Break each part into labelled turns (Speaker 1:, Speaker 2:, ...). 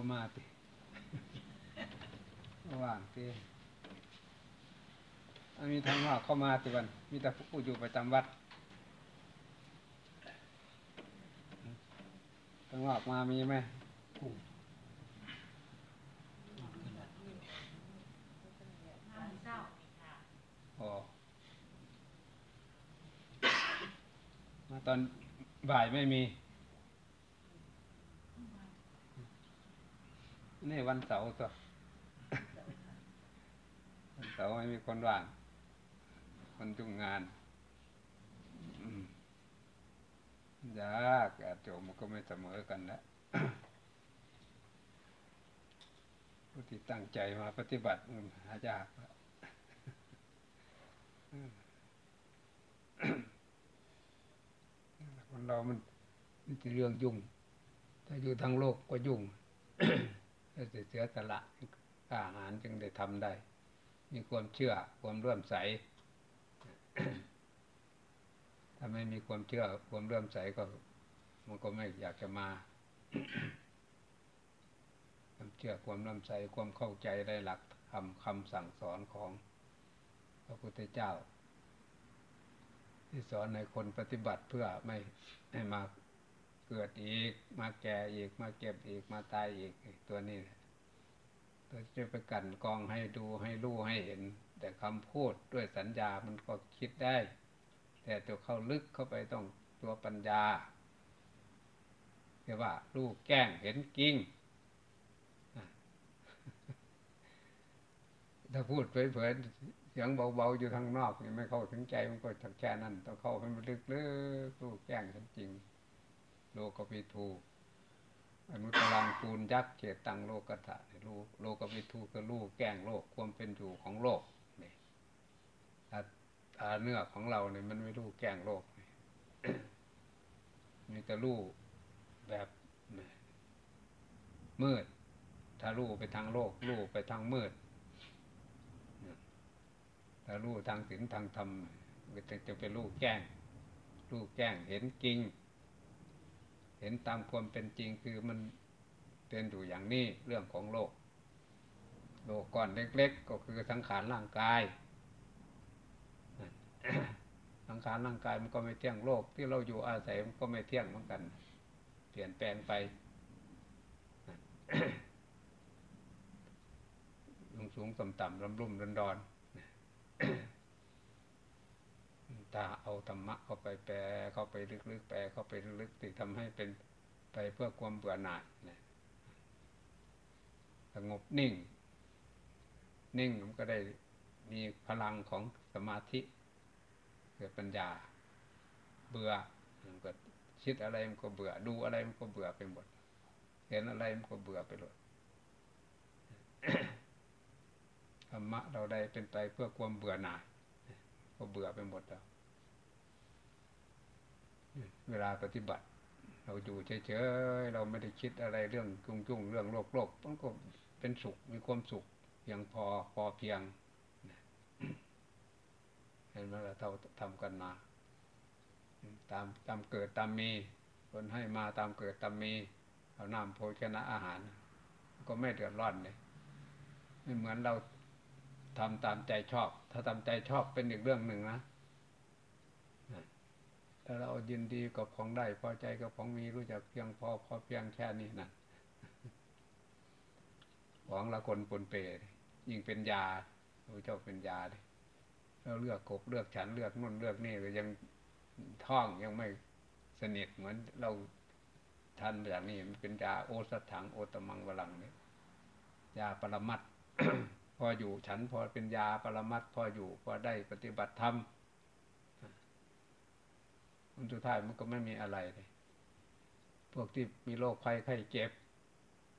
Speaker 1: ่มาติว่างติมีทางนอกเข้ามาติวัน มีแต่ผู้อยู่ประจำวัดทางนอกมามีไหมโอ้มาตอนบ่ายไม่มี นี่วันเสาร์ตัววันเสาร์ไม่มีคนว่าง คนจุงงานยากอาโจมันก็ไม่เสมอกันแล้วผู้ที่ตั้งใจมาปฏิบัติมันหายากคนเรามันมันจะเรื่องยุ่ง ถ้าอยู่ทางโลกก็ยุ่ง ถ้าเสียสละอาหารจึงได้ทำได้ มีความเชื่อความเรื่มใส ถ้าไม่มีความเชื่อความเรื่มใสก็ มันก็ไม่อยากจะมา ความเชื่อความเรื่มใสความเข้าใจได้หลักคำคำสั่งสอนของพระพุทธเจ้า ที่สอนในคนปฏิบัติเพื่อไม่ให้มา เกิดอีก มาแก่อีก มาเก็บอีก มาตายอีกตัวนี้ตัวจะไปกันกองให้ดูให้รู้ให้เห็น แต่คำพูดด้วยสัญญามันก็คิดได้ แต่ตัวเข้าลึกเข้าไปต้องตัวปัญญาเรียกว่าลูกแก้งเห็นกิ้งถ้าพูดเผยๆเสียงเบาๆอยู่ทางนอกนี่ไม่เข้าถึงใจมันก็ทักแค่นั้นต้องเข้าให้มันลึกๆลูกแก้งเห็นจริง โลกวิทูอนุตรังคูณยักษ์เจตังโลกถะโลโลกวิทูคือลูกแก้งโลกความเป็นอยู่ของโลกนี่ถ้าเนื้อของเราเนี่ยมันไม่รู้แก้งโลกมีแต่รู้แบบมืด ถ้ารู้ไปทางโลกรู้ไปทางมืดถ้ารู้ทางศีลทางธรรมจะจะเป็นรู้แก้งรู้แก้งเห็นจริง เห็นตามความเป็นจริงคือมันเป็นอยู่อย่างนี้เรื่องของโลก โลกก่อนเล็ก ๆ ก็คือสังขารร่างกายสังขารร่างกายมันก็ไม่เที่ยงโลก ที่เราอยู่อาศัยมันก็ไม่เที่ยงเหมือนกัน เปลี่ยนแปลงไปลงสูงต่ำต่ำลำรุ่มรันดอน ถ้าเอาธรรมะเข้าไปแปลเข้าไปลึกๆแปลเข้าไปลึกๆที่ทำให้เป็นไปเพื่อความเบื่อหน่ายนะสงบนิ่ง นิ่งมันก็ได้มีพลังของสมาธิเกิดปัญญา เบื่อมันก็คิดอะไรมันก็เบื่อ ดูอะไรมันก็เบื่อไปหมด เห็นอะไรมันก็เบื่อไปหมดธรรมะเราได้เป็นไปเพื่อความเบื่อหน่าย ก็เบื่อไปหมดแล้ว เวลาปฏิบัติ เราอยู่เฉยๆเราไม่ได้คิดอะไรเรื่องจุ่งๆเรื่องโลกโลกมันก็เป็นสุขมีความสุขเพียงพอพอเพียงเห็นไหมเราเท่าทำกันมาตามตามเกิดตามมี คนให้มาตามเกิดตามมีเอาน้ำโภชนะอาหาร ก็ไม่เดือดร้อนเลยไม่เหมือนเราทำตามใจชอบ ถ้าทำใจชอบเป็นอีกเรื่องหนึ่งนะ ถ้าเรายินดีกับของได้พอใจกับของมีรู้จักเพียงพอพอเพียงแค่นี้นะของละคนปนเปยิ่งเป็นยาพระเจ้าเป็นยาเลยเราเลือกกบเลือกฉันเลือกนุ่นเลือกนี่ก็ยังท่องยังไม่สนิทเหมือนเราทันอย่างนี้มันเป็นยาโอสถังโอตมังวลังเนี่ยยาปรมัดพออยู่ฉันพอเป็นยาปรมัดพออยู่พอได้ปฏิบัติธรรม สุดท้ายมันก็ไม่มีอะไรเลยพวกที่มีโรคไข้ไข้เจ็บ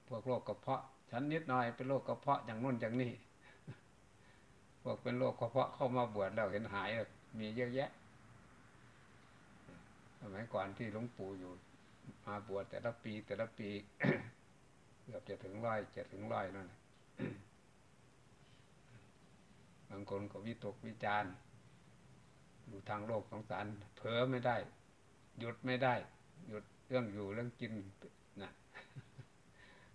Speaker 1: พวกโรคกระเพาะ ฉันนิดหน่อยเป็นโรคกระเพาะอย่างนู้นอย่างนี้พวกเป็นโรคกระเพาะเข้ามาบวชแล้วเห็นหายมีเยอะแยะสมัยก่อนที่หลวงปู่อยู่ มาบวชแต่ละปี แต่ละปีเกือบจะถึงร้อยจะถึงร้อยนั่นบางคนก็วิตกวิจารณ์ อยู่ทางโลกของสารเผลอไม่ได้ หยุดไม่ได้ หยุดเรื่องอยู่เรื่องกินนะ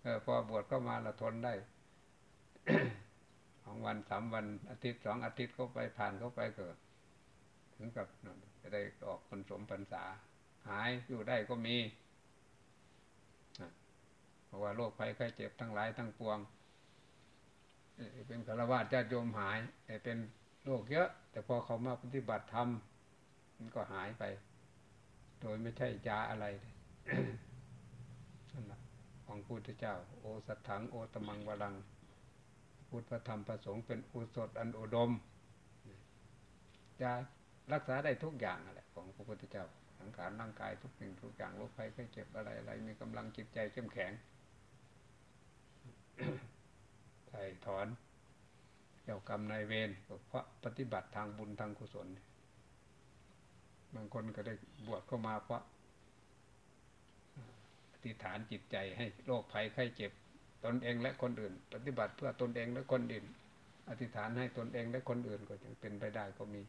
Speaker 1: ออพอบวชก็มาละทนได้สองวันสามวันอาทิตย์สองอาทิตย์เข้าไปผ่านเข้าไปเกิดถึงกับจะได้ออกคนสมพรรษา หายอยู่ได้ก็มีเพราะว่าโรคภัยไข้เจ็บทั้งหลายทั้งปวงเป็นฆรวาสญาติโยมหายเป็น โรคเยอะ แต่พอเขามาปฏิบัติธรรมมันก็หายไป โดยไม่ใช่ยาอะไรนั่นแหละของพุทธเจ้า โอสัตถังโอตมังวลัง พุทธธรรมประสงค์เป็นอุสดอันอุดมจะรักษาได้ทุกอย่างอะไรของพระพุทธเจ้าสังขารร่างกายทุกสิ่งทุกอย่างโรคภัยไข้เจ็บอะไรอะไรมีกำลังจิตใจเข้มแข็งใส่ถอน จ้ากรรมนายเวรเพราะปฏิบัติทางบุญทางกุศล บางคนก็ได้บวชเข้ามาเพราะอธิษฐานจิตใจให้โรคภัยไข้เจ็บตนเองและคนอื่น ปฏิบัติเพื่อตนเองและคนอื่น อธิษฐานให้ตนเองและคนอื่นก็ยังเป็นไปได้ก็มี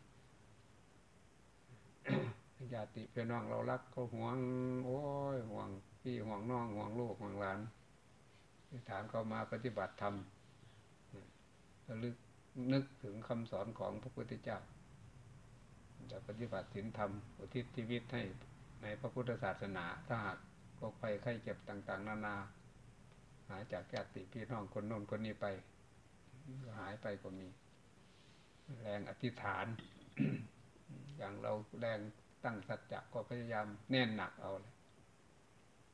Speaker 1: ญาติพี่น้องเรารักก็ห่วง โอ้ยห่วง พี่ห่วงน้องห่วงลูกห่วงหลานอธิษฐานเขามาปฏิบัติธรรมระลึก นึกถึงคำสอนของพระพุทธเจ้าจะปฏิบัติศีลธรรมอุทิศชีวิตให้ในพระพุทธศาสนา ถ้าหากโรคภัยไข้เจ็บต่างๆ นานา หายจากญาติพี่น้องคนโน้นคนนี้ไปหายไปก็มี แรงอธิษฐาน อย่างเราแรงตั้งสัจจะก็พยายามแน่นหนักเอาเลย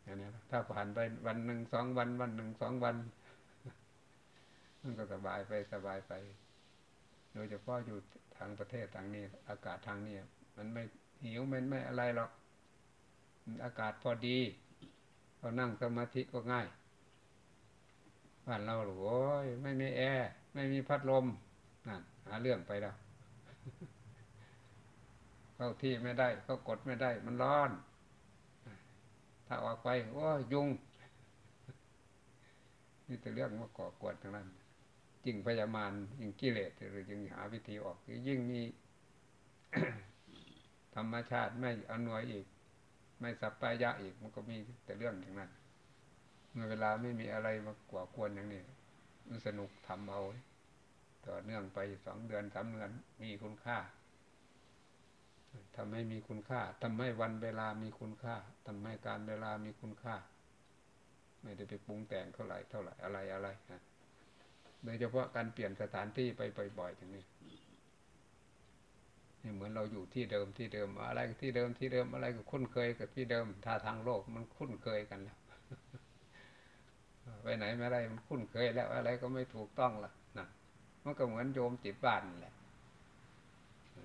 Speaker 1: อย่างนี้ถ้าผ่านไปวันหนึ่งสองวัน วันหนึ่งสองวันมันก็สบายไปสบายไป โดยเฉพาะอยู่ทางประเทศทางนี้ อากาศทางนี้มันไม่หิวมันไม่อะไรหรอกอากาศพอดีเรานั่งสมาธิก็ง่ายบ้านเราหรอโอ้ยไม่มีแอร์ไม่มีพัดลมนั่นหาเรื่องไปแล้วเข้าที่ไม่ได้ก็กดไม่ได้ มันร้อน ถ้าออกไปโอ้ยยุงนี่แต่เรื่องมาก่อกวนทั้งนั้น ยิ่งพยามารยิ่งกิเลสหรือยิ่งหาวิธีออกยิ่งมีธรรมชาติไม่อนวยอีก ไม่สัปปายะอีกมันก็มีแต่เรื่องอย่างนั้นเมื่อเวลาไม่มีอะไรมากว่ากวนอย่างนี้มันสนุกทำเอาต่อเนื่องไปสองเดือนสามเดือนมีคุณค่าทำให้มีคุณค่าทำให้วันเวลามีคุณค่าทำให้การเวลามีคุณค่า ไม่ได้ไปปรุงแต่งเท่าไหร่เท่าไหร่อะไรอะไรนะ โดยเฉพาะการเปลี่ยนสถานที่ไปบ่อยๆอย่างนี้นี่เหมือนเราอยู่ที่เดิมที่เดิมอะไรที่เดิมที่เดิมอะไรก็คุ้นเคยกับที่เดิมถ้าทางโลกมันคุ้นเคยกันแล้วไปไหนไม่ได้มันคุ้นเคยแล้วอะไรก็ไม่ถูกต้องละนะมันก็เหมือนโยมจิตบ้านแหละ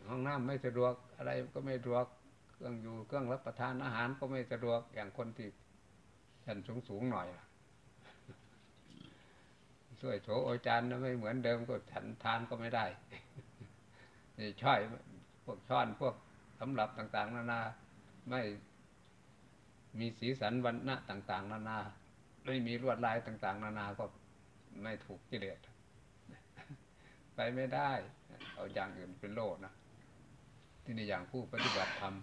Speaker 1: ห้องน้ำไม่สะดวกอะไรก็ไม่สะดวกเครื่องอยู่เครื่องรับประทานอาหารก็ไม่สะดวกอย่างคนที่ชั้นสูงสูงหน่อย ช่วยโถโอจานไม่เหมือนเดิมก็ฉันทานก็ไม่ได้นี่ช่อยพวกช้อนพวกสำหรับต่าง ๆ นานา ไม่มีสีสันวันณะต่าง ๆ นานาไม่มีลวดลายต่าง ๆ นานาก็ไม่ถูกกิเลสไปไม่ได้ เอาอย่างอื่นเป็นโลดนะที่ในอย่างผู้ปฏิบัติธรรม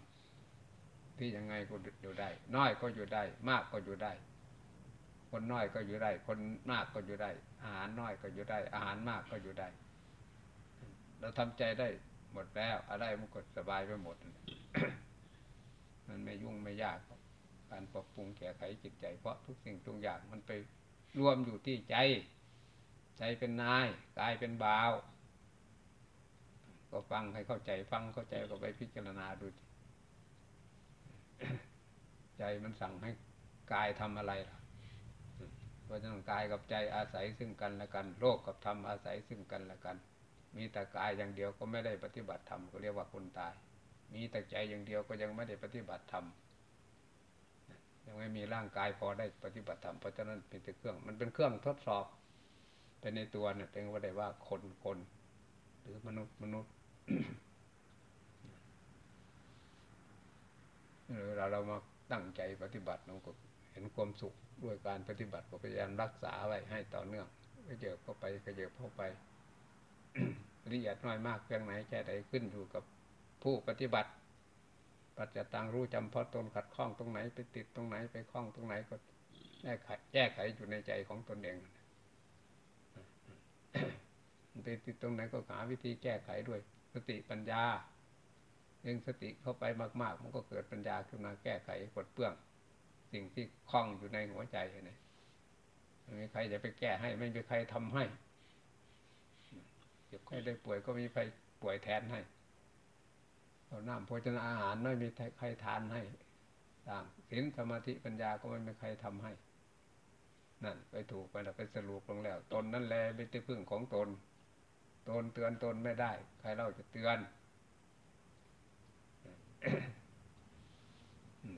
Speaker 1: ที่ยังไงก็อยู่ได้ น้อยก็อยู่ได้ มากก็อยู่ได้ คนน้อยก็อยู่ได้ คนมากก็อยู่ได้ อาหารน้อยก็อยู่ได้ อาหารมากก็อยู่ได้ เราทำใจได้หมดแล้ว อะไรมันก็สบายไปหมด มันไม่ยุ่งไม่ยาก การปรับปรุงแก้ไขจิตใจ เพราะทุกสิ่งทุกอย่างมันไปรวมอยู่ที่ใจ ใจเป็นนายกายเป็นบ่าว ก็ฟังให้เข้าใจ ฟังเข้าใจก็ไปพิจารณาดูใจมันสั่งให้กายทำอะไรล่ะ เพราะฉะนั้นกายกับใจอาศัยซึ่งกันและกันโลกกับธรรมอาศัยซึ่งกันและกัน มีแต่กายอย่างเดียวก็ไม่ได้ปฏิบัติธรรมก็เรียกว่าคนตาย มีแต่ใจอย่างเดียวก็ยังไม่ได้ปฏิบัติธรรมยังไม่มีร่างกายพอได้ปฏิบัติธรรมเพราะฉะนั้นเป็นเครื่องมันเป็นเครื่องทดสอบแต่ในตัวเนี่ยเป็นว่าได้ว่าคนคนหรือมนุษย์มนุษย์เวลาเรามาตั้งใจปฏิบัติเราก็ ห็นความสุขด้วยการปฏิบัติก็พยายามรักษาไว้ให้ต่อเนื่องก็เยอะเข้าไปก็เยอะเข้าไปละเอียดน้อยมากเพียงไหนแค่ใดขึ้นอยู่กับผู้ปฏิบัติ ปัจจตังรู้จำเพาะตนขัดข้องตรงไหนไปติดตรงไหนไปข้องตรงไหนก็แก้ไขแก้ไขอยู่ในใจของตนเองไปติดตรงไหนก็หาวิธีแก้ไขด้วย สติปัญญาเรื่องสติเข้าไปมาก ๆ มันก็เกิดปัญญาขึ้นมาแก้ไขปลดเปื้อง สิ่งที่คล้องอยู่ในหัวใจนะไม่มีใครจะไปแก้ให้ ไม่มีใครทำให้เจ็บใครได้ป่วยก็มีใครป่วยแทนให้เอาน้ำโภชนาอาหารไม่มีใครทานให้ต่างศีลสมาธิปัญญาก็ไม่มีใครทำให้ นั่นไปถูกไปแล้วไปสรุปลงแล้ว ตนนั่นแหละเป็นที่พึ่งของตน ตนเตือนตนไม่ได้ ใครเล่าจะเตือน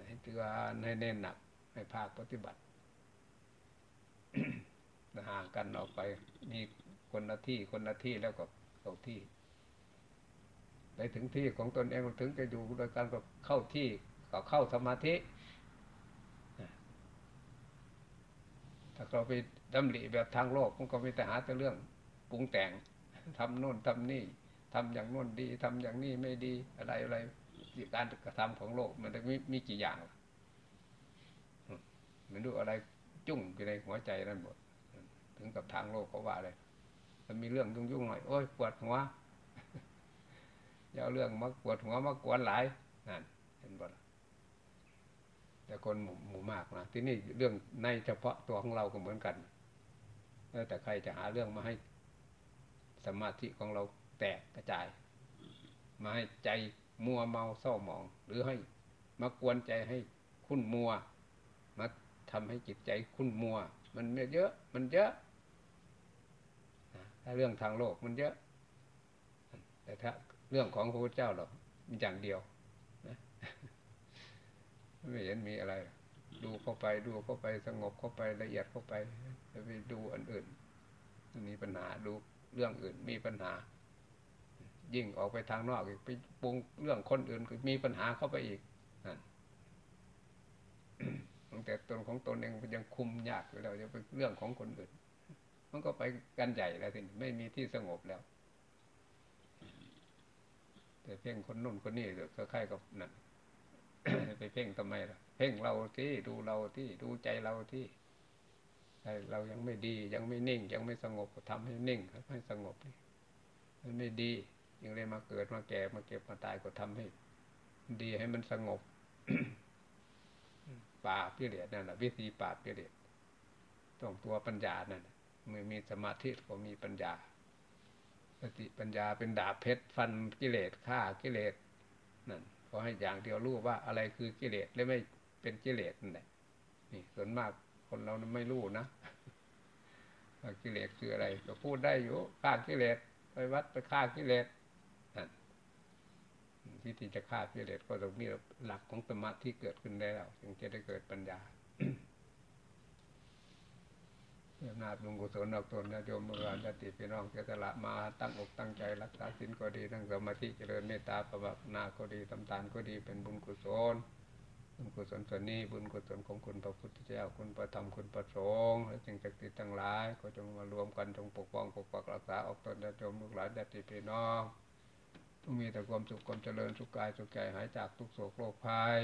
Speaker 1: ให้เตือนให้เน้นหนัก ให้ภาคปฏิบัติห่างกันออกไป มีคนละที่คนละที่แล้วก็เข้าที่ไปถึงที่ของตนเองถึงจะอยู่โดยการก็เข้าที่ก็เข้าสมาธิถ้าเราไปดำริแบบทางโลกมันก็มีแต่หาแต่เรื่องปรุงแต่งทำโน่นทำนี่ทำอย่างโน่นดีทำอย่างนี้ไม่ดีอะไรอะไรการกระทำของโลกมันจะมีมีกี่อย่าง มันดูอะไรจุ่งอยู่ในหัวใจนั่นหมดถึงกับทางโลกเขาว่าเลยมันมีเรื่องยุ่งยุ่งหน่อยโอ้ยปวดหัวอย่าเอเรื่องมาปวดหัวมากวนหลายนั่นเห็นบ่แต่คนหมู่มากนะที่นี่เรื่องในเฉพาะตัวของเราก็เหมือนกันแต่ใครจะหาเรื่องมาให้สมาธิของเราแตกกระจาย มาให้ใจมัวเมาเศร้าหมอง หรือให้มากวนใจให้คุ้นมัว มา ทำให้จิตใจคุ้นมัว มันเยอะ มันเยอะถ้าเรื่องทางโลกมันเยอะ แต่ถ้าเรื่องของพระพุทธเจ้าเราอย่างเดียวไม่เห็นมีอะไร ดูเข้าไปดูเข้าไปสงบเข้าไปละเอียดเข้าไปจะไปดูอันอื่นมีปัญหาดูเรื่องอื่นมีปัญหา ยิ่งออกไปทางนอกอีกไปปรุงเรื่องคนอื่นก็มีปัญหาเข้าไปอีก ตั้งแต่ตนของตนเองยังคุมยากอยู่แล้วจะไปเรื่องของคนอื่น มันก็ไปกันใหญ่แล้วทีนี้ไม่มีที่สงบแล้ว แต่เพ่งคนนุ่นคนนี้ก็คล้ายกับนั่นไปเพ่งทำไมล่ะ เพ่งเราที่ดูเราที่ดูใจเราที่เรายังไม่ดียังไม่นิ่ง ยังไม่สงบก็ทำให้นิ่งให้สงบนี่มันไม่ดียังเลยมาเกิดมาแก่มาเก็บมาตายก็ทำให้ ดีให้มันสงบ ป่าพิเรศนั่นแหละวิธีป่าพิเรศต้องตัวปัญญานั่นเมื่อมีสมาธิก็มีปัญญา สติปัญญาเป็นดาบเพชรฟันกิเลสฆ่ากิเลสนั่นขอให้อย่างเดียวรู้ว่าอะไรคือกิเลสและไม่เป็นกิเลสนั่นแหละนี่ส่วนมากคนเราไม่รู้นะกิเลสคืออะไรก็พูดได้อยู่ฆ่ากิเลสไปวัดไปฆ่ากิเลส ที่ที่จะฆ่ากิเลสก็ต้องมีหลักของสมาธิเกิดขึ้นได้แล้วจึงจะได้เกิดปัญญาเมื่อนาบุญกุศลออกตนญาโยมเมื่อวานญาติพี่น้องเจตละมาตั้งอกตั้งใจรักษาศีลก็ดีตั้งสมาธิเจริญเมตตาประบันาก็ดีตำตานก็ดีเป็นบุญกุศลบุญกุศลส่วนนี้บุญกุศลของคุณพระพุทธเจ้าคุณพระธรรมคุณพระสงฆ์และสิ่งศักดิ์สิทธิ์ทั้งหลาย ก็จงมารวมกันจงปกป้องปกปักรักษาออกตนญาโยมลูกหลานญาติพี่น้อง มีแต่ความสุขความเจริญสุขกายสุขใจหายจากทุกโศกโรคภัย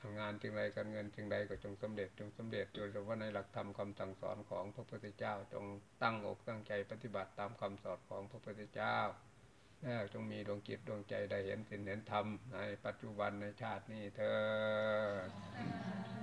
Speaker 1: ทำงานจึงใดการเงินจึงใดก็จงสำเร็จจงสำเร็จโดยเฉพาะในหลักธรรมคำสั่งสอนของพระพุทธเจ้า จงตั้งอกตั้งใจปฏิบัติตามคำสอนของพระพุทธเจ้าแล้วจงมีดวงจิตดวงใจได้เห็นสิ่งเห็นธรรมในปัจจุบันในชาตินี้เธอ